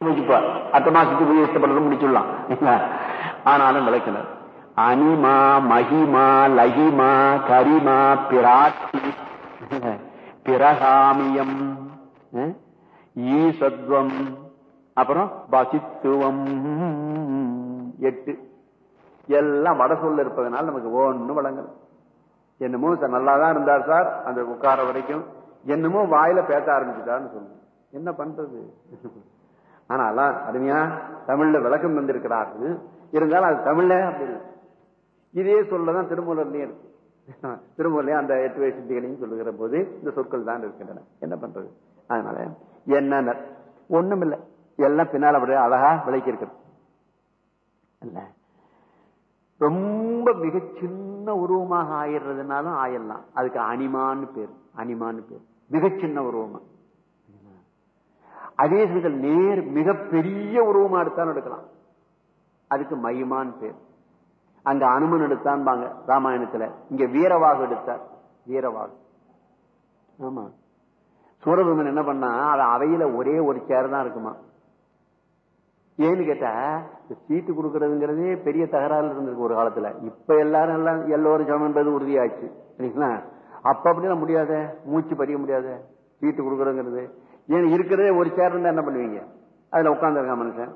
வச்சுப்பா அடுத்த மாசத்துக்கு போய் முடிச்சுடலாம் ஆனாலும் விளக்கினர் அனிமா மகிமா லகிமா கரிமா பிராட்டி பிரகாமியம் ஈசத்வம் அப்புறம் பசித்துவம் எட்டு எல்லாம் வட சொல்ல இருப்பதனால நமக்கு ஒண்ணு வழங்கணும் என்னமோ சார் நல்லா தான் இருந்தார் சார் அந்த உட்கார வரைக்கும் என்னமோ வாயில பேச ஆரம்பிச்சுட்டான்னு சொல்லுங்க என்ன பண்றது ஆனா எல்லாம் அருமையா தமிழ்ல விளக்கம் வந்திருக்கிறார்கள் இருந்தாலும் அது தமிழ்ல அப்படி இல்லை. இதே சொல்லதான் திருமூலர்லயும் இருக்கு. திருமூலயும் அந்த எட்டு வயசு சித்திகளையும் சொல்லுகிற போது இந்த சொற்கள் தான் இருக்கின்றன. என்ன பண்றது? அதனால என்ன ஒண்ணும் இல்லை எல்லாம் பின்னால் அப்படியே அழகா விளக்கி இருக்கிறது இல்ல ரொம்ப மிக சின்ன உருவமாக ஆயிடுறதுனாலும் ஆயிடலாம். அதுக்கு அனிமான்னு பேர். அனிமான்னு பேர். மிக சின்ன உருவமா. அதே சமயத்தில் நேர் மிக பெரிய உருவமா எடுத்தாலும் எடுக்கலாம். அதுக்கு மகிமான் பேர். அங்க அனுமன் எடுத்தான்பாங்க ராமாயணத்துல. இங்க வீரவாகு எடுத்தார். வீரவாகு. ஆமா. சூரபெருமன் என்ன பண்ணா அவன் அவையில ஒரே ஒரு சேர் தான் இருக்குமா? ஏன்னு கேட்டா சீட்டு கொடுக்கறதுங்கிறதே பெரிய தகராறு இருந்திருக்கு ஒரு காலத்துல. இப்ப எல்லாரும் எல்லாம் எல்லோரும் சமன்றது உறுதியாச்சு சரிங்களா? அப்ப அப்படிலாம் முடியாத? மூச்சு படிக்க முடியாத? சீட்டு கொடுக்கறதுங்கிறது. ஏன் இருக்கிறதே ஒரு சேர் இருந்தா என்ன பண்ணுவீங்க? அதுல உட்காந்துருக்கான் மனுஷன்?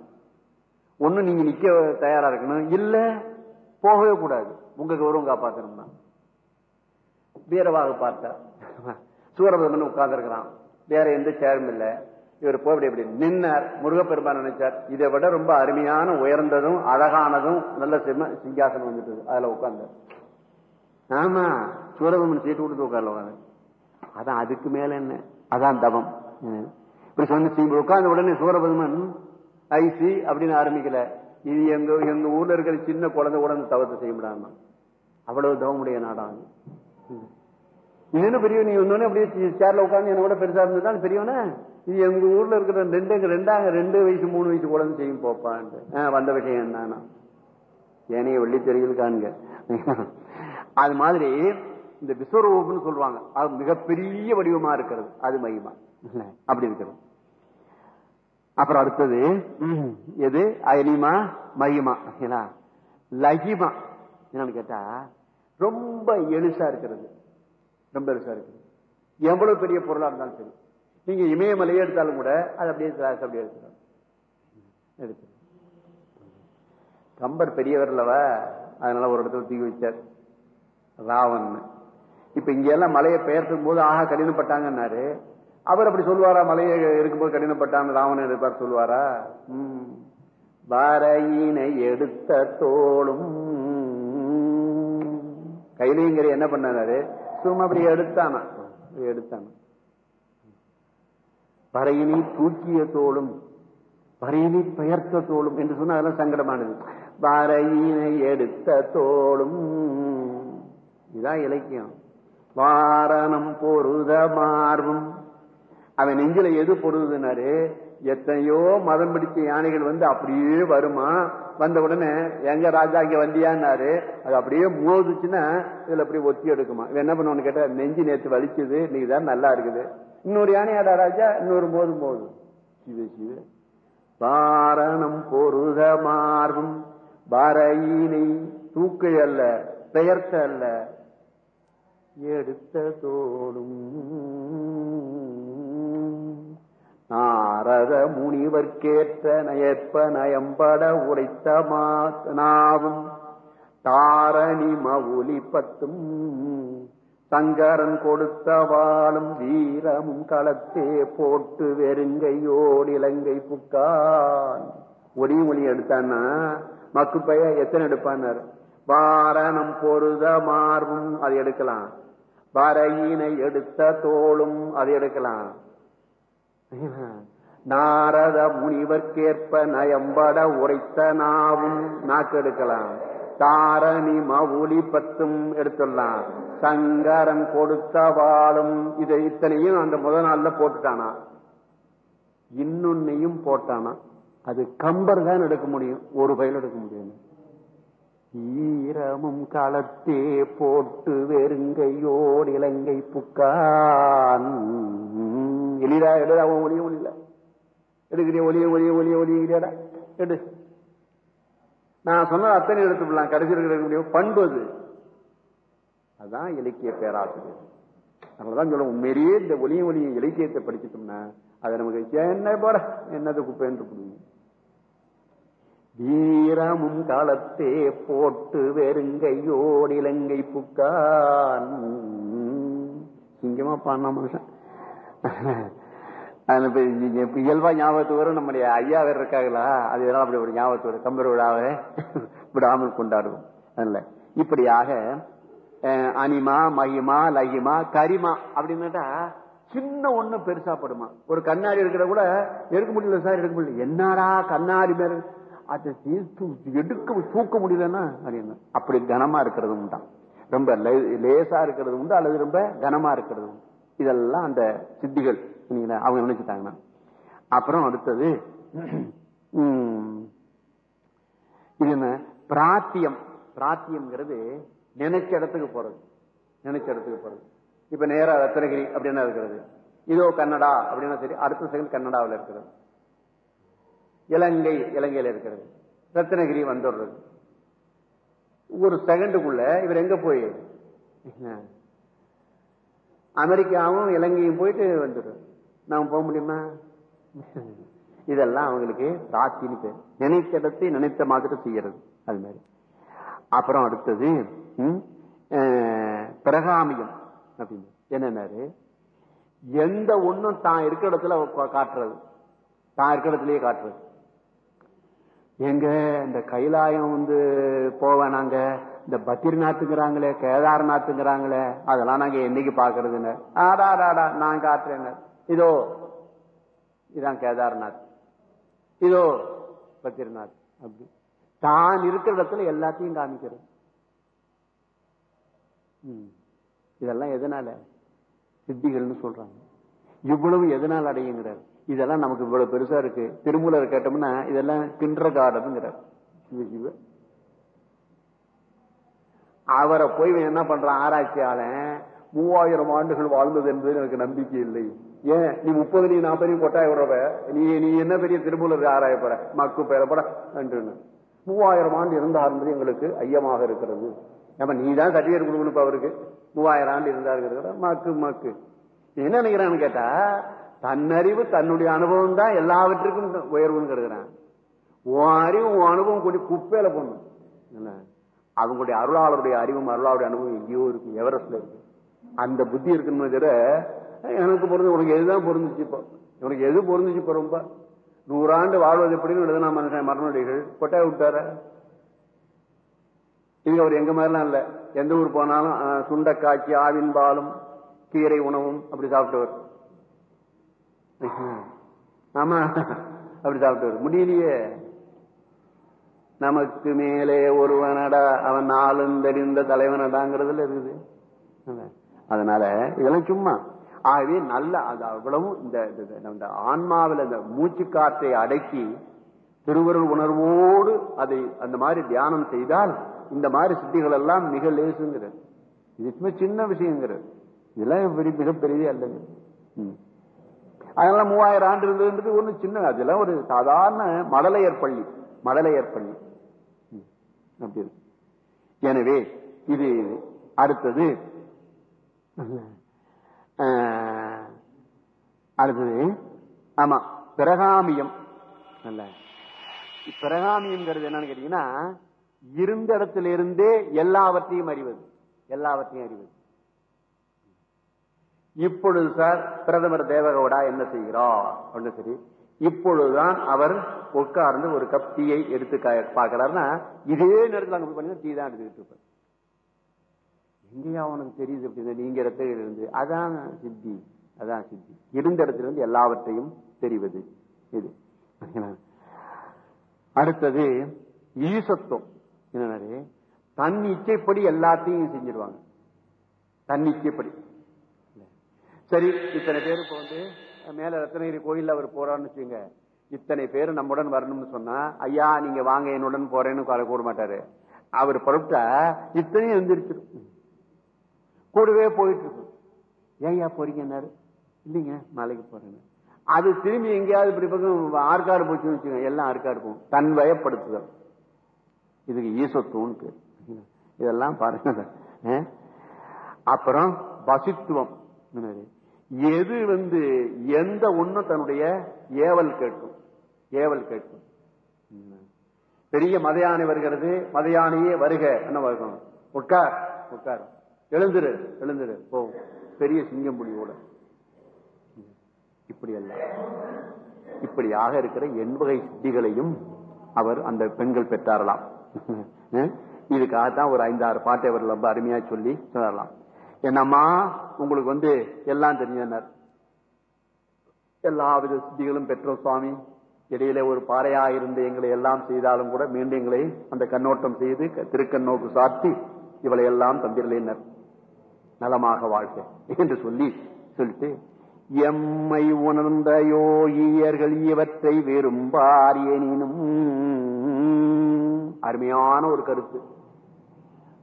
ஒண்ணு நீங்க நிக்க தயாரா இருக்கணும். இல்ல போகவே கூடாது. உங்க கௌரவம் காப்பாத்தணும்னா. வீரவாக பார்த்தார் சூரபதமன் உட்கார்ந்து இருக்கிறான் வேற எந்த சேரும் இல்ல. இவர் போய் இப்படி நின்னார். முருகப்பெருமான் நினைச்சார் இதை விட ரொம்ப அருமையான உயர்ந்ததும் அழகானதும் நல்ல சிங்காசனம் வந்துட்டு அதுல உட்கார்ந்தார். ஆமா சூரபதமன் சீட்டு கொடுத்து உட்கார்ல உட்காந்து அதான் அதுக்கு மேல என்ன? அதான் தவம். இப்படி சொன்ன உட்கார்ந்த உடனே சூரபதுமன் ஐசி அப்படின்னு ஆரம்பிக்கல. இது எங்க எங்க ஊர்ல இருக்கிற சின்ன குழந்தை கூட அந்த தவத்தை செய்ய முடியாம. அவ்வளவு தவமுடைய நாடாங்க இது என்ன பெரிய நீ ஒன்னு அப்படியே சேர்ல உட்காந்து என்ன கூட பெருசா இருந்ததுதான் பெரியவன? இது எங்க ஊர்ல இருக்கிற ரெண்டு ரெண்டாங்க ரெண்டு வயசு மூணு வயசு குழந்தை செய்யும் போப்பான்ட்டு. வந்த விஷயம் என்னன்னா ஏனைய வெள்ளித்தெறியில் காண்க. அது மாதிரி இந்த விஸ்வரூபம்னு சொல்லுவாங்க. அது மிகப்பெரிய வடிவமா இருக்கிறது. அது மகிமா. அப்படி இருக்கிறது. அப்புறம் அடுத்தது எது? அயனிமா மகிமா? லகிமா. என்னன்னு கேட்டா ரொம்ப எளிசா இருக்கிறது. ரொம்ப எளிசா இருக்கிறது. எவ்வளவு பெரிய பொருளா இருந்தாலும் சரி. நீங்க இமயமலையே எடுத்தாலும் கூட அது அப்படியே அப்படியே எடுத்துடும் எடுத்து கம்பர் பெரியவர் அல்லவா அதனால ஒரு இடத்துல தூக்கி வச்சார். ராவன் இப்ப இங்க எல்லாம் மலையை பெயர்த்தும் போது ஆஹா கடினப்பட்டாங்கன்னாரு. அவர் அப்படி சொல்லுவாரா மலையை இருக்கும்போது கடினப்பட்டான் ராவணன் இருப்பார் சொல்லுவாரா? உம் வரையினை எடுத்த தோளும். கைலிங்கிற என்ன பண்ணாரு? சும்மா அப்படி எடுத்தானா? அப்படி எடுத்தானா. வரையினை தூக்கிய தோளும் பறையினை பெயர்த்த தோளும் என்று சொன்னா அதெல்லாம் சங்கடமானது. வரையினை எடுத்த தோளும். இதான் இலக்கியம். வாரணம் பொருத மார்பும். அவன் நெஞ்சில எது பொருதுனாரு? எத்தனையோ மதம் பிடித்த யானைகள் வந்து அப்படியே வருமா? வந்த உடனே எங்க ராஜா இங்க வந்தியான்னாரு? அது அப்படியே மோதுச்சுன்னா இதுல அப்படியே ஒத்தி எடுக்குமா? என்ன பண்ணுவான்னு கேட்டா நெஞ்சு நேத்து வலிச்சது இன்னைக்கு தான் நல்லா இருக்குது. இன்னொரு யானையாடா ராஜா? இன்னொரு மோது மோது சிவ சிவ. பாரணம் பொருத மார்பும். பரையினை தூக்கு அல்ல பெயர்த்த அல்ல எடுத்த தோடும் நாரத முனிவர்க்கேற்ற நயற்ப நயம்பட உரைத்த மா- தாரணி மவுலி பத்தும் சங்கரன் கொடுத்த வாழும் வீரமும் களத்தே போட்டு வெறுங்கையோடு இலங்கை புக்கான். ஒடி மொழி எடுத்தான்னா மக்கு பைய எத்தனை எடுப்பான்னாரு? வாரணம் பொருத மார்பும் அது எடுக்கலாம். வரையினை எடுத்த தோளும் அதை எடுக்கலாம். நாரத முனிவர்க்கேற்ப நயம்பட உரைத்த நாவும் நாக்கு எடுக்கலாம். தாரணி மவுலி பத்தும் எடுத்துடலாம். சங்கரன் கொடுத்த வாழும் இதை இத்தனையும் அந்த முதல் நாள்ல போட்டுட்டானா? இன்னொன்னையும் போட்டானா? அது கம்பர் தான் எடுக்க முடியும். ஒரு பயில் எடுக்க முடியும். ஈரமும் களத்தே போட்டு வெறுங்கையோடு இலங்கை புக்கான். எளிதா எழுதா அவன் ஒளிய ஒளியில எடுக்கிறிய ஒளிய ஒளிய ஒளிய ஒலியிறியாடா எடு. நான் சொன்ன அத்தனை எடுத்துக்கலாம் கடைசி இருக்கிற பண்பு அது அதான் இலக்கிய பேராசிரியர். அதனாலதான் சொல்ல உண்மையிலேயே இந்த ஒளிய ஒளிய இலக்கியத்தை படிச்சுட்டோம்னா அதை நமக்கு என்ன போற? என்னது குப்பை? என்று புரியும். வீரமும் காலத்தே போட்டு வெறுங்கையோடு இலங்கை புக்கான். சிங்கமா பாடின மனுஷன். இயல்பா ஞாபகத்து வரும். நம்முடைய ஐயா வேற இருக்காங்களா? அது இதெல்லாம் அப்படி ஒரு ஞாபகத்து வரும். கம்பர் விழாவை விடாமல் கொண்டாடுவோம். அதனால இப்படியாக அனிமா மகிமா லகிமா கரிமா அப்படின்னுட்டா சின்ன ஒண்ணு பெருசா படுமா. ஒரு கண்ணாடி இருக்கிற கூட எடுக்க முடியல சார் எடுக்க முடியல. என்னடா கண்ணாடி மேல அதை தீர்த்து எடுக்க தூக்க முடியலன்னா அப்படின்னு அப்படி கனமா இருக்கிறது உண்டாம் ரொம்ப லே- லேசா இருக்கிறது உண்டு? அல்லது ரொம்ப கனமா இருக்கிறது உண்டு? இதெல்லாம் அந்த சித்திகள் அவங்க நினைச்சுட்டாங்கன்னா. அப்புறம் அடுத்தது உம், இது என்ன? பிராத்தியம். பிராத்தியம்ங்கிறது நினைச்ச இடத்துக்கு போறது. நினைச்ச இடத்துக்கு போறது. இப்ப நேரா ரத்னகிரி அப்படின்னா இருக்கிறது. இதோ கன்னடா அப்படின்னா சரி அடுத்த செகண்ட் கன்னடாவில் இருக்கிறது. இலங்கை இலங்கையில் இருக்கிறது. ரத்னகிரி வந்துடுறது. ஒரு செகண்டுக்குள்ள இவர் எங்க போய்? அமெரிக்காவும் இலங்கையும் போயிட்டு வந்துடும் நாம போக முடியுமா? இதெல்லாம் அவங்களுக்கு ராத்தின்னு பேர். நினைத்த இடத்தை நினைத்த மாதிரி செய்யறது. அது மாதிரி. அப்புறம் அடுத்தது பிரகாமியம் அப்படின்னு. என்னன்னாரு? எந்த ஒண்ணும் தான் இருக்கிற இடத்துல காட்டுறது. தான் இருக்கிற இடத்துலயே காட்டுறது. எங்க இந்த கைலாயம் வந்து போவேன் நாங்க இந்த பத்ரிநாத்துங்கிறாங்களே கேதார்நாத்துங்கிறாங்களே அதெல்லாம் நாங்க என்னைக்கு பாக்குறதுன்னு ஆடா ஆடாடா நான் காட்டுறேங்க இதோ இதான் கேதார்நாத். இதோ பத்ரிநாத் அப்படி. தான் இருக்கிற இடத்துல எல்லாத்தையும் காமிக்கிறது. ம். இதெல்லாம் எதனால? சித்திகள்னு சொல்றாங்க. இவ்வளவு எதனால் அடையுங்கிறார்? இதெல்லாம் நமக்கு இவ்வளவு பெருசா இருக்கு. திருமூலர் கேட்டோம்னா இதெல்லாம் தின்ற காடனுங்கிறார் அவரை போய் என்ன பண்றான்? ஆராய்ச்சியாளன் மூவாயிரம் ஆண்டுகள் வாழ்ந்தது என்பது எனக்கு நம்பிக்கை இல்லை. ஏன்? நீ முப்பது நீ நாற்பது கொட்டாய் விடுறவ நீ நீ என்ன பெரிய திருமூலர் ஆராய போற? மக்கு பெறப்பட என்று மூவாயிரம் ஆண்டு இருந்தார் என்பது எங்களுக்கு ஐயமாக இருக்கிறது. ஏமா நீ தான் சர்டிபிகேட் கொடுக்கணும் அவருக்கு. மூவாயிரம் ஆண்டு இருந்தாருங்கிறத மக்கு மக்கு. என்ன நினைக்கிறான்னு கேட்டா தன்னறிவு தன்னுடைய அனுபவம் தான் எல்லாவற்றுக்கும் உயர்வுன்னு கருதுறான் உன் அறிவு உன் அனுபவம் கூட்டி குப்பையில போடணும். என்ன? அவங்களுடைய அருளாளருடைய அறிவும் அருளாளுடைய அனுபவம் எங்கேயோ இருக்கு எவரெஸ்ட்ல இருக்கு. அந்த புத்தி இருக்குன்னு தவிர எனக்கு பொருந்து உனக்கு எதுதான் பொருந்துச்சு இப்போ? உனக்கு எது பொருந்துச்சு இப்போ ரொம்ப? நூறாண்டு வாழ்வது எப்படின்னு எழுதுனா மனுஷன் மரணடிகள். கொட்டையை விட்டார? இது அவர் எங்க மாதிரிலாம் இல்லை. எந்த ஊர் போனாலும் சுண்டக்காய்ச்சி சுண்டைக்காய்ச்சி ஆவின் பாலும் கீரை உணவும் அப்படி சாப்பிட்டவர். ஆமா. அப்படி சாப்பிட்டு முடியலையே. நமக்கு மேலே ஒருவனடா அவன் நாளும் தெரிந்த தலைவனடாங்கிறதுல இருக்குது. அதனால இதெல்லாம் சும்மா. ஆகவே நல்ல அது அவ்வளவும் இந்த ஆன்மாவில் இந்த மூச்சு காற்றை அடக்கி திருவருள் உணர்வோடு அதை அந்த மாதிரி தியானம் செய்தால் இந்த மாதிரி சித்திகள் எல்லாம் மிக லேசுங்கிறது. இது சின்ன விஷயங்கிறது. இதெல்லாம் பெரிய மிகப்பெரியதே ம். ம். அதெல்லாம் மூவாயிரம் ஆண்டு இருந்ததுன்றது ஒண்ணு சின்ன அதெல்லாம் ஒரு சாதாரண மடலையர் பள்ளி. மடலையர் பள்ளி. ம். அப்படி எனவே இது அடுத்தது. அடுத்தது. ஆமா பிரகாமியம். அல்ல பிரகாமியம்ங்கிறது என்னன்னு கேட்டீங்கன்னா இருந்த இடத்துல இருந்தே எல்லாவற்றையும் அறிவது. எல்லாவற்றையும் அறிவது. இப்பொழுது சார் பிரதமர் தேவகவுடா என்ன செய்கிறார்? அப்படின்னு சரி. இப்பொழுதுதான் அவர் உட்கார்ந்து ஒரு கப் டீயை எடுத்து கா- இதே நேரத்தில் அங்க போய் பண்ணி டீ தான் எடுத்துக்கிட்டு இருப்பார். எங்கேயா அவனுக்கு தெரியுது அப்படின்னா நீங்க இடத்துல இருந்து அதான் சித்தி அதான் சித்தி. இருந்த இடத்துல இருந்து எல்லாவற்றையும் தெரிவது. இது. அடுத்தது ஈசத்துவம். என்னன்னாரு? தன் இச்சைப்படி எல்லாத்தையும் செஞ்சிருவாங்க. தன் இச்சைப்படி சரி இத்தனை பேர் இப்ப வந்து மேல ரத்னகிரி கோயில் அவர் போறான்னு வச்சுங்க இத்தனை பேர் நம்முடன் வரணும்னு சொன்னா ஐயா நீங்க வாங்க என்னுடன் போறேன்னு கூட மாட்டாரு. அவர் புறப்பட்டா இத்தனையும் எழுந்திருச்சிடும் கூடவே போயிட்டு இருக்கும் ஏயா போறீங்கன்னாரு இல்லைங்க மலைக்கு போறேன்னு. அது திரும்பி எங்கேயாவது இப்படி பக்கம் ஆற்காடு போச்சுன்னு வச்சுக்கோங்க எல்லாம் ஆற்காடு போகும். தன் வயப்படுத்துதல் இதுக்கு ஈசத்துவம் பேர். இதெல்லாம் பாருங்க. அப்புறம் வசித்துவம். எது வந்து எந்த ஒண்ணு தன்னுடைய ஏவல் கேட்கும்? ஏவல் கேட்கும். பெரிய மதையானை வருகிறது மதையானையே வருக என்ன வருகணும் உட்கார் உட்கார். எழுந்துரு எழுந்துரு. போ. பெரிய சிங்கம் புலியோட இப்படி அல்ல. இப்படியாக இருக்கிற எண்வகை சித்திகளையும் அவர் அந்த பெண்கள் பெற்றாரலாம். இதுக்காகத்தான் ஒரு ஐந்தாறு பாட்டை அவர் ரொம்ப அருமையா சொல்லி சொல்லலாம் என்னம்மா? உங்களுக்கு வந்து எல்லாம் தெரிஞ்சனர் எல்லா வித சித்திகளும் பெற்றோம் சுவாமி இடையில ஒரு பாறையா இருந்து எங்களை எல்லாம் செய்தாலும் கூட மீண்டும் எங்களை அந்த கண்ணோட்டம் செய்து திருக்கண் திருக்கண்ணோக்கு சாத்தி இவளை எல்லாம் தந்திரலையினர் நலமாக வாழ்க என்று சொல்லி சொல்லிட்டு எம்மை உணர்ந்த யோகியர்கள் இவற்றை விரும்பார் எனினும் அருமையான ஒரு கருத்து.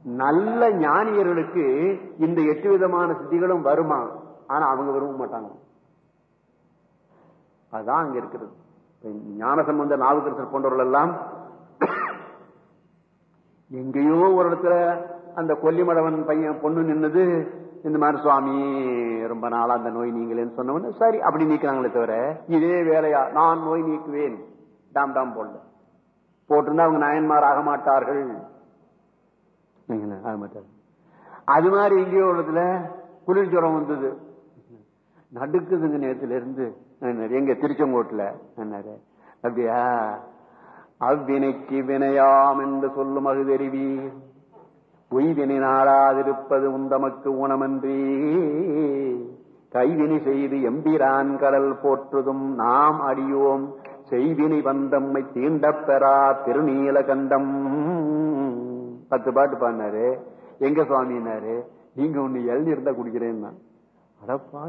நல்ல ஞானியர்களுக்கு இந்த எட்டு விதமான சித்திகளும் வருமா? ஆனா அவங்க விரும்ப மாட்டாங்க. அதுதான் அங்க இருக்கிறது. ஞான சம்பந்த நாவுக்கரசர் போன்றவர்கள் எல்லாம் எங்கேயோ ஒரு இடத்துல அந்த கொல்லிமடவன் பையன் பொண்ணு நின்னது இந்த மாதிரி சுவாமி ரொம்ப நாளா அந்த நோய் நீங்களேன்னு சொன்னவன சரி அப்படி நீக்கிறாங்களே தவிர இதே வேலையா? நான் நோய் நீக்குவேன். டாம் டாம் போடல. போட்டிருந்தா அவங்க நயன்மார் ஆக மாட்டார்கள். அது மாதிரி இங்கேயோ ஒரு குளிர் ஜுரம் வந்தது. நடுக்குதுங்க நேரத்துல இருந்து எங்க திருச்செங்கோட்டுல என்னாரு அப்படியா? அவ்வினைக்கு வினையாம் என்று சொல்லும் அகுதெறிவீர் பொய்வினை நாடாதிருப்பது உந்தமக்கு ஊனமன்றி கைவினை செய்து எம்பிரான் கடல் போற்றுதும் நாம் அடியோம் செய்வினை வந்தம்மை தீண்டப் பெறா திருநீல கண்டம் பத்து பாட்டு பாடினாரு. எங்க சுவாமினாரு? நீங்க ஒண்ணு இளநீர் இருந்தா குடிக்கிறேன்னா. அடப்பா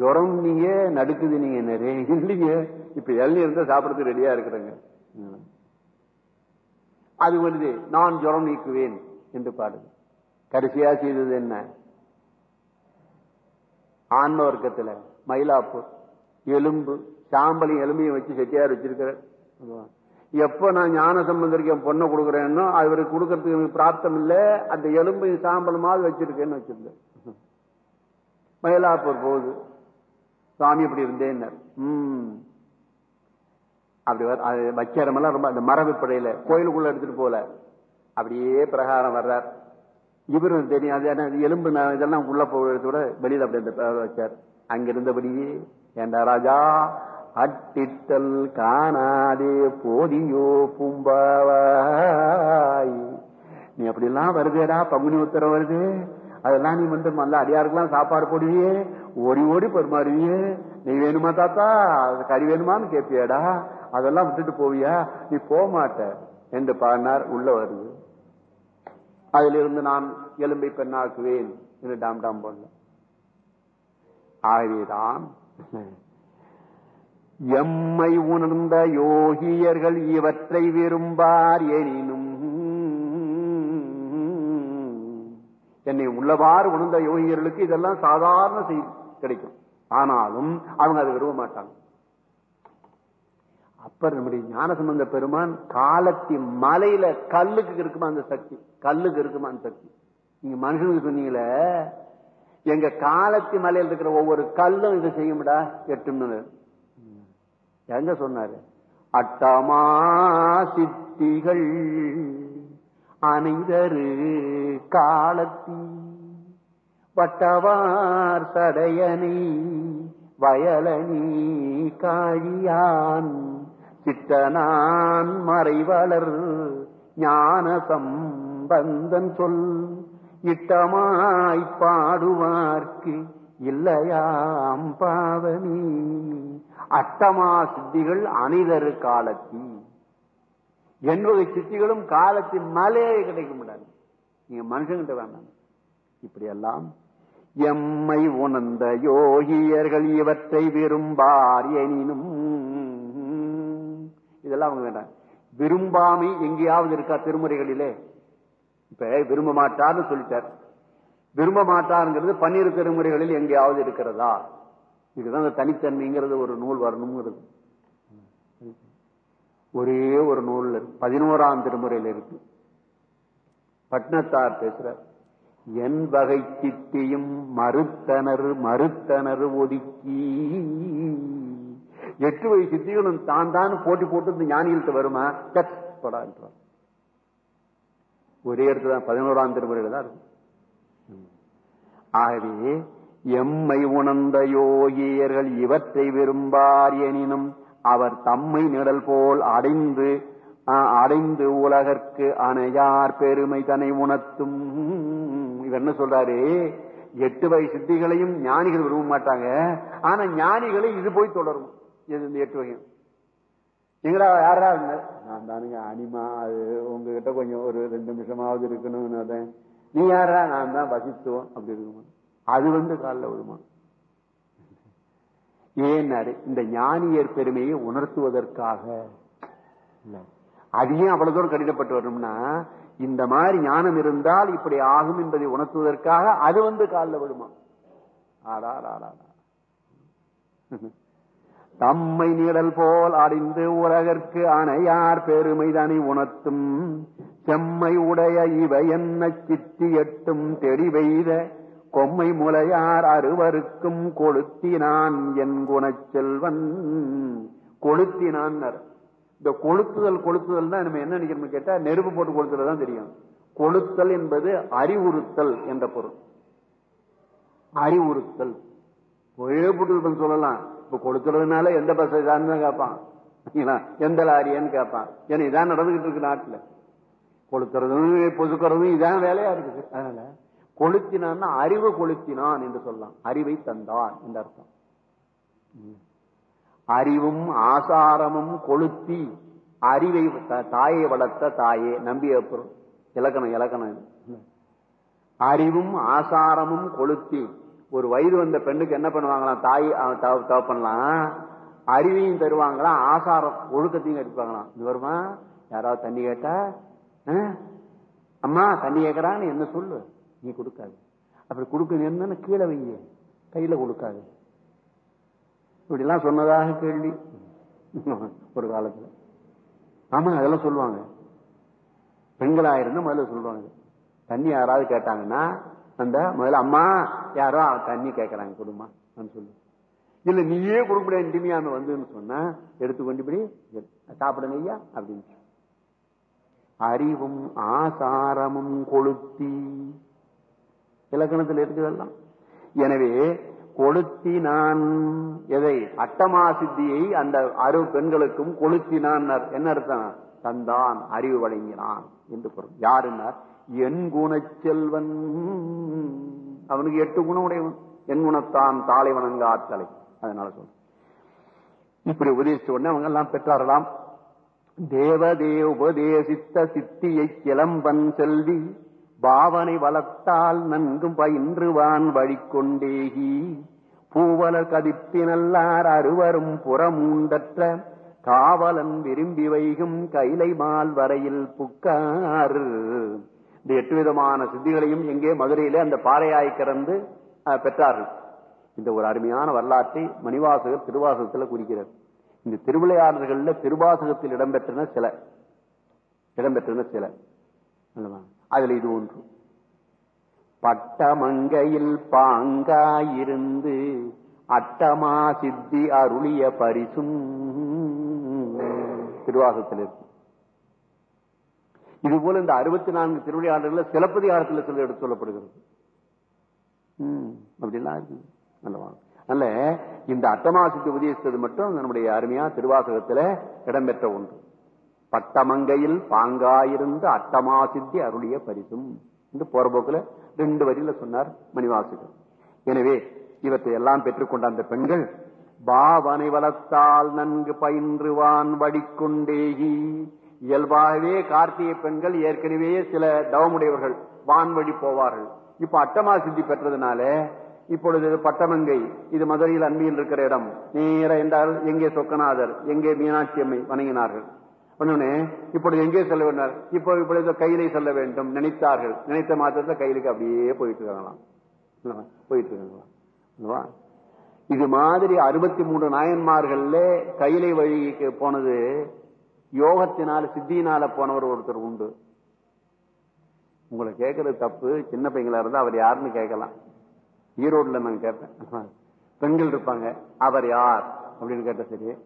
ஜுரம் நீங்க நடுக்குது நீங்க நிறைய இல்லைங்க இப்ப இளநீர் இருந்தா சாப்பிடறதுக்கு ரெடியா இருக்கிறேங்க. அது வருது நான் ஜுரம் நீக்குவேன் என்று பாடுது. கடைசியா செய்தது என்ன? ஆன்ம வர்க்கத்துல மயிலாப்பூர் எலும்பு சாம்பலையும் எலும்பையும் வச்சு செட்டியார் வச்சிருக்கிறார். எப்ப நான் ஞான சம்பந்தருக்கு என் பொண்ணை கொடுக்குறேன்னோ அவருக்கு கொடுக்கறதுக்கு எனக்கு பிராப்தம் இல்ல அந்த எலும்பு சாம்பலமாவது வச்சிருக்கேன்னு வச்சிருந்தேன் மயிலாப்பூர் போகுது. சுவாமி இப்படி இருந்தேன் உம் அப்படி வர- வச்சாரமெல்லாம் ரொம்ப அந்த மரபு படையில கோயிலுக்குள்ள எடுத்துட்டு போல. அப்படியே பிரகாரம் வர்றார். இவரும் தெரியும் எலும்பு இதெல்லாம் உள்ள போகிறது விட வெளியில அப்படி அந்த வச்சார். அங்கிருந்தபடியே ஏண்டா ராஜா அட்டித்தல் காணாதே போதியோ பூம்பாவாய். நீ அப்படி எல்லாம் வருதேடா பங்குனி உத்தரம் வருது. அதெல்லாம் நீ வந்து நல்ல அடியாருக்கெல்லாம் சாப்பாடு போடுவியே ஓடி ஓடி பரிமாறுவியே. நீ வேணுமா தாத்தா? அது கறி வேணுமான்னு கேட்பியாடா? அதெல்லாம் விட்டுட்டு போவியா? நீ போக மாட்ட என்று பாடினார் உள்ள வருது அதிலிருந்து நான் எலும்பை பெண்ணாக்குவேன் என்று டாம் டாம் போடல. ஆகவேதான் எம்மை உணர்ந்த யோகியர்கள் இவற்றை விரும்பார் எனினும் என்னை உள்ளவாறு உணர்ந்த யோகியர்களுக்கு இதெல்லாம் சாதாரண செய்தி கிடைக்கும். ஆனாலும் அவங்க அதை விரும்ப மாட்டாங்க. அப்ப நம்முடைய ஞானசம்பந்த பெருமான் காலத்தின் மலையில கல்லுக்கு இருக்குமா அந்த சக்தி? கல்லுக்கு இருக்குமா அந்த சக்தி? நீங்க மனுஷனுக்கு சொன்னீங்களே எங்க காலத்தி மலையில் இருக்கிற ஒவ்வொரு கல்லும் இதை செய்யும்டா எட்டு எங்க சொன்னாரு? அட்டமா சித்திகள் அனைதரு காலத்தி வட்டவார் சடையனை வயலனி காழியான் சித்தனான் மறைவளர் ஞான சம்பந்தன் சொல் இட்டமாய்ப் பாடுவார்க்கு இல்லையாம் பாவனி அட்டமா சித்திகள் அனிதரு காலத்தி. என்பது சித்திகளும் காலத்தின் மலையே கிடைக்க முடியாது. நீங்க மனுஷங்கிட்ட வேண்டாம். இப்படி எல்லாம் எம்மை உணர்ந்த யோகியர்கள் இவற்றை விரும்பார் எனினும் இதெல்லாம் அவங்க வேண்டாம். விரும்பாமை எங்கேயாவது இருக்கா திருமுறைகளிலே? இப்ப விரும்ப மாட்டார்னு சொல்லிட்டார். விரும்ப மாட்டாருங்கிறது பன்னிரு திருமுறைகளில் எங்கேயாவது இருக்கிறதா? இதுதான் அந்த தனித்தன்மைங்கிறது ஒரு நூல் வரணுங்கிறது ஒரே ஒரு நூல் பதினோராம் திருமுறையில் இருக்கு. பட்னத்தார் பேசுறார். என் வகை சித்தியும் மறுத்தனர் மறுத்தனர் ஒதுக்கி. எட்டு வகை சித்திகளும் தான் தான் போட்டி போட்டு இந்த ஞானிகள்கிட்ட வருமா? தட் போடா ஒரே இடத்துல பதினோராம் திருமுறையில தான் இருக்கு. ஆகவே எம்மை உணர்ந்த யோகியர்கள் இவற்றை விரும்பார் எனினும் அவர் தம்மை நிழல் போல் அடைந்து ஆஹ், அடைந்து உலகற்கு அணையார் பெருமை தன்னை உணர்த்தும். இவர் என்ன சொல்றாரு? எட்டு வகை சித்திகளையும் ஞானிகள் விரும்ப மாட்டாங்க. ஆனா ஞானிகளை இது போய் தொடரும். இது இந்த எட்டு வகையும். எங்களா யாரா இருந்தா நான் தானுங்க அனிமா அது உங்ககிட்ட கொஞ்சம் ஒரு ரெண்டு நிமிஷமாவது இருக்கணும்னு நீ யாரா? நான் தான் வசித்துவோம் அப்படி இருக்குமா அது வந்து காலில் விழுமா ஏன்னாரு இந்த ஞானியர் பெருமையை உணர்த்துவதற்காக. இல்ல. அது ஏன் அவ்வளவு தூரம் கடிதப்பட்டு வரணும்னா இந்த மாதிரி ஞானம் இருந்தால் இப்படி ஆகும் என்பதை உணர்த்துவதற்காக அது வந்து காலில் விழுமா ஆடா ஆடா தம்மை நிழல் போல் அறிந்து உலகற்கு அணையார் பெருமை தனி உணர்த்தும் செம்மை உடைய இவை என்ன சித்தி எட்டும் தெளிவெய்த கொம்மை முலையார் அறுவருக்கும் கொளுத்தினான் என் குணச்செல்வன் கொளுத்தினான் இந்த கொளுத்துதல் கொளுத்துதல் தான் நம்ம என்ன நினைக்கிறோம் கேட்டா நெருப்பு போட்டு கொளுத்துறதுதான் தெரியும். கொளுத்தல் என்பது அறிவுறுத்தல் என்ற பொருள். அறிவுறுத்தல். ஒரே புட்டு சொல்லலாம். இப்ப கொடுத்துறதுனால எந்த பஸ் தான் கேட்பான். எந்த லாரியன்னு கேட்பான். ஏன்னா இதான் நடந்துகிட்டு இருக்கு நாட்டுல. கொளுத்துறதும் பொதுக்கிறதும் இதான் வேலையா இருக்குது. அதனால கொளுத்தினான்னா அறிவு கொளுத்தினான் என்று சொல்லலாம். அறிவை தந்தான் என்று அர்த்தம். ம். அறிவும் ஆசாரமும் கொளுத்தி அறிவை த- தாயை வளர்த்த தாயே நம்பிய பொருள் இலக்கணம் இலக்கணம் அறிவும் ஆசாரமும் கொளுத்தி ஒரு வயது வந்த பெண்ணுக்கு என்ன பண்ணுவாங்களாம் தாய் அவன் அறிவையும் தருவாங்களாம் ஆசாரம் ஒழுக்கத்தையும் எடுப்பாங்களாம் இது வருமா? யாராவது தண்ணி கேட்டா ஆ? அம்மா தண்ணி கேட்கறான்னு என்ன சொல்லு? நீ கொடுக்காது. அப்படி கொடுக்க என்னன்னு கீழே வைங்க. கையில கொடுக்காது. இப்படி எல்லாம் சொன்னதாக கேள்வி. ஒரு காலத்துல. ஆமா அதெல்லாம் சொல்லுவாங்க. பெண்களா இருந்தா முதல்ல சொல்லுவாங்க. தண்ணி யாராவது கேட்டாங்கன்னா அந்த முதல்ல அம்மா யாரோ தண்ணி கேட்கறாங்க கொடுமா சொல்லு. இல்ல நீயே கொடுக்க முடியாது இனிமையாம வந்துன்னு சொன்னா எடுத்து கொண்டு போய் சாப்பிடுங்க ஐயா அப்படின்னு அறிவும் ஆசாரமும் கொளுத்தி இலக்கணத்தில் இருக்குதெல்லாம் எனவே கொளுத்தினான் எதை? அட்டமா சித்தியை அந்த அறு பெண்களுக்கும் கொளுத்தினான் என்ன அர்த்தம்? தந்தான் அறிவு வழங்கினான் என்று பொருள். யாருன்னார் என் குணச்செல்வன் அவனுக்கு எட்டு குணம் உடையவன். என் குணத்தான் தாலை. வணங்காத்தலை அதனால சொல்ல இப்படி உபதேசிச்ச உடனே அவங்க எல்லாம் பெற்றாரலாம் தேவதே உபதேசித்த சித்தியை கிளம்பன் செல்வி. பாவனை வளர்த்தால் நன்கும் பயின்றுவான் வழிகொண்டேகி பூவலர் கதிப்பினல்லார் அறுவரும் புறமூண்டற்ற காவலன் விரும்பி வைகும் கைலை மால் வரையில் புக்கார். இந்த எட்டு விதமான சித்திகளையும் எங்கே மதுரையிலே அந்த பாறையாய் கிடந்து பெற்றார்கள். இந்த ஒரு அருமையான வரலாற்றை மணிவாசகர் திருவாசகத்தில் குறிக்கிறார் இந்த திருவிளையாளர்களில் திருவாசகத்தில் இடம்பெற்றன சில. இடம்பெற்றன சில. அல்லவா? அதுல இது ஒன்று. பட்டமங்கையில் பாங்காயிருந்து அட்டமா சித்தி அருளிய பரிசும் திருவாசகத்தில் இருக்கு. இது போல இந்த அறுபத்தி நான்கு திருவிளையாடல்கள் சிலப்பதிகாரத்தில் சில எடுத்து சொல்லப்படுகிறது. அப்படிலாம் இருக்கு. நல்லவா அல்ல இந்த அட்டமாசித்து உபதேசித்தது மட்டும் நம்முடைய அருமையா திருவாசகத்துல இடம்பெற்ற ஒன்று. பட்டமங்கையில் பாங்காயிருந்து அட்டமாசித்தி அருளிய பரிசும். என்று போற போக்குல ரெண்டு வரியில சொன்னார் மணிவாசகர். எனவே இவற்றை எல்லாம் பெற்றுக்கொண்ட அந்த பெண்கள் பாவனை வளர்த்தால் நன்கு பயின்றுவான் வடிக்கொண்டேகி இயல்பாகவே கார்த்திகை பெண்கள் ஏற்கனவே சில தவமுடையவர்கள் வான்வழி போவார்கள். இப்ப அட்டமா சித்தி பெற்றதுனால இப்பொழுது பட்டமங்கை இது மதுரையில் அண்மையில் இருக்கிற இடம். நேர என்றால் எங்கே சொக்கநாதர் எங்கே மீனாட்சி அம்மை வணங்கினார்கள். ஒண்ணுனே இப்பொழுது எங்கே செல்ல வேண்டார் இப்போ இப்பொழுது கையிலே செல்ல வேண்டும். நினைத்தார்கள். நினைத்த மாத்திரத்தில் கையிலுக்கு அப்படியே போயிட்டு இருக்காங்களாம் போயிட்டு இருக்காங்களாம் இது மாதிரி அறுபத்தி மூன்று நாயன்மார்கள்ல கையிலை வழிக்கு போனது யோகத்தினால சித்தியினால போனவர் ஒருத்தர் உண்டு. உங்களை கேட்கறது தப்பு. சின்ன பையங்களா இருந்தா அவர் யாருன்னு கேட்கலாம். ஈரோடுல நான் கேட்டேன். பெண்கள் இருப்பாங்க. அவர் யார்? அப்படின்னு கேட்ட சரி.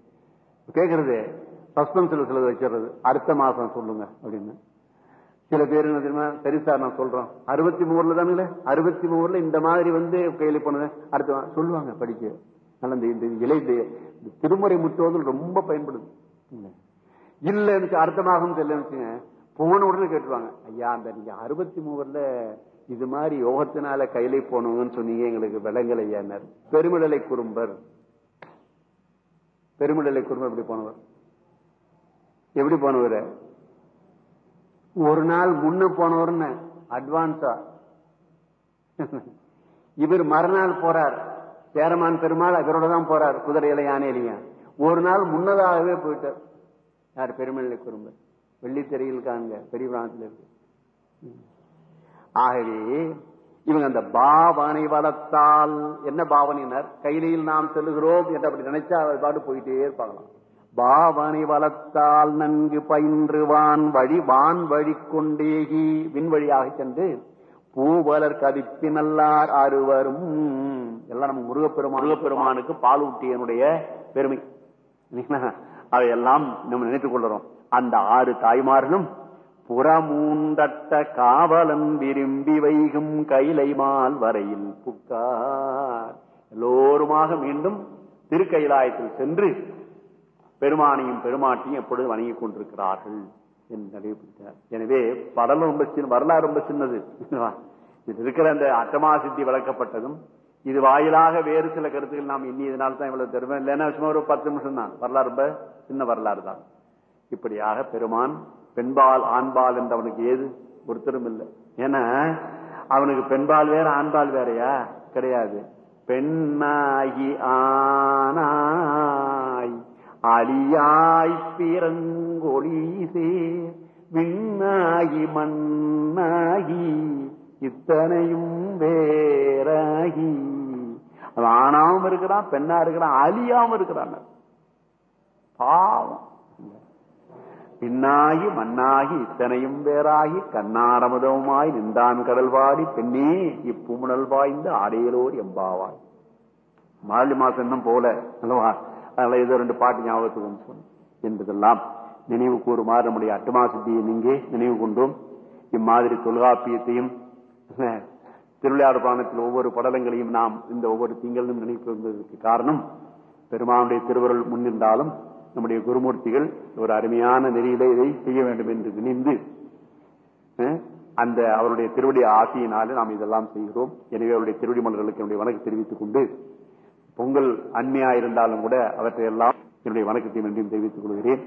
கேட்கறது சஸ்பென்ஸ்ல சிலது வச்சிடுறது அடுத்த மாசம் சொல்லுங்க அப்படின்னு. சில பேர் என்ன தெரியுமா? சரி சார் நான் சொல்றோம். அறுபத்தி மூணுல தானுங்களே அறுபத்தி மூணுல இந்த மாதிரி வந்து கையில போனது அடுத்த சொல்லுவாங்க படிக்க. நல்ல இந்த இலை இந்த திருமுறை முற்றுவதில் ரொம்ப பயன்படுது. இல்ல அடுத்த மாதம் தெரியலன்னு போன உடனே கேட்டுருவாங்க. ஐயா அந்த நீங்க அறுபத்தி மூணுல இது மாதிரி யோகத்தினால கையில போனவங்கன்னு சொன்னீங்க. எங்களுக்கு விலங்கல் ஐயானார் பெருமிடலை குறும்பர். பெருமிடலை குறும்பர் இப்படி போனவர்? எப்படி போனவர்? ஒரு நாள் முன்ன போனவர்னு அட்வான்ஸா இவர் மறுநாள் போறார். சேரமான் பெருமாள் இவரோட தான் போறார் குதிரையில யானையிலையா ஒரு நாள் முன்னதாகவே போயிட்டார். யார் பெருமநிலை குறும்பர் வெள்ளித்திரையில் காண்க பெரிய பிராணத்தில் இருக்கு. ஆகவே இவங்க அந்த பாவனை வளர்த்தால் என்ன பாவனையினர்? கையிலையில் நாம் செல்லுகிறோம் என்று அப்படி நினைச்சா அவர் பாட்டு போயிட்டே இருப்பாங்களாம். பாவனை வளர்த்தால் நன்கு பயின்று வான் வழி வான் வழி கொண்டேகி. விண்வழியாக சென்று பூவலர் கதிப்பினல்லார் அறுவரும் எல்லாம் நம்ம முருகப்பெருமான் முருகப்பெருமானுக்கு பாலூட்டியனுடைய பெருமை. அதையெல்லாம் நம்ம நினைத்துக் கொள்கிறோம். அந்த ஆறு தாய்மார்களும் புறமூந்தட்ட காவலன் விரும்பி வைகும் கைலைமால் வரையில் புக்கார். எல்லோருமாக மீண்டும் திருக்கைலாயத்தில் சென்று பெருமானையும் பெருமாட்டியும் எப்பொழுது வணங்கிக் கொண்டிருக்கிறார்கள் என்று எனவே படல் ரொம்ப சின்ன வரலாறு ரொம்ப சின்னது. இது இருக்கிற அந்த அட்டமா சித்தி விளக்கப்பட்டதும் இது வாயிலாக வேறு சில கருத்துக்கள் நாம் எண்ணியதனால தான் இவ்வளவு தருவேன் இல்லைன்னா சும்மா ஒரு பத்து நிமிஷம் தான். வரலாறு ரொம்ப சின்ன வரலாறு தான். இப்படியாக பெருமான் பெண்பால் ஆண்பால் என்று அவனுக்கு ஏது? ஒருத்தரும் இல்லை. ஏன்னா அவனுக்கு பெண்பால் வேற ஆண்பால் வேறயா? கிடையாது. பெண்ணாகி ஆனா அலியாய் பிறங்கொழிசே விண்ணாகி மண்ணாகி இத்தனையும் வேறாகி. அவன் ஆணாவும் இருக்கிறான் பெண்ணா இருக்கிறான் அழியாவும் இருக்கிறான். பாவம். பின்னாகி மண்ணாகி இத்தனையும் பேராகி கண்ணாரமுதவுமாய் நின்றான் கடல் வாடி பெண்ணே இப்புமுணல் வாய்ந்து அடையலோர் எம்பாவாய். மாலி மாசம் இன்னும் போல அல்லவா? அதனால ஏதோ ரெண்டு பாட்டு ஞாபகத்துக்கு வந்து சொன்னேன். என்பதெல்லாம் நினைவு கூறுமாறு நம்முடைய அட்டுமா சித்தியை நீங்கே நினைவு கொண்டோம். இம்மாதிரி தொல்காப்பியத்தையும் திருவிளையாடு பாணத்தில் ஒவ்வொரு படலங்களையும் நாம் இந்த ஒவ்வொரு திங்களும் நினைப்பு வந்ததற்கு காரணம் பெருமானுடைய திருவருள் முன்னிருந்தாலும் நம்முடைய குருமூர்த்திகள் ஒரு அருமையான நெறியில இதை செய்ய வேண்டும் என்று நினைந்து அந்த அவருடைய திருவடி ஆசையினாலே நாம் இதெல்லாம் செய்கிறோம். எனவே அவருடைய திருவடி மலர்களுக்கு என்னுடைய வணக்கம் தெரிவித்துக் கொண்டு பொங்கல் அண்மையா இருந்தாலும் கூட அவற்றையெல்லாம் என்னுடைய வணக்கத்தையும் நன்றியும் தெரிவித்துக் கொள்கிறேன்.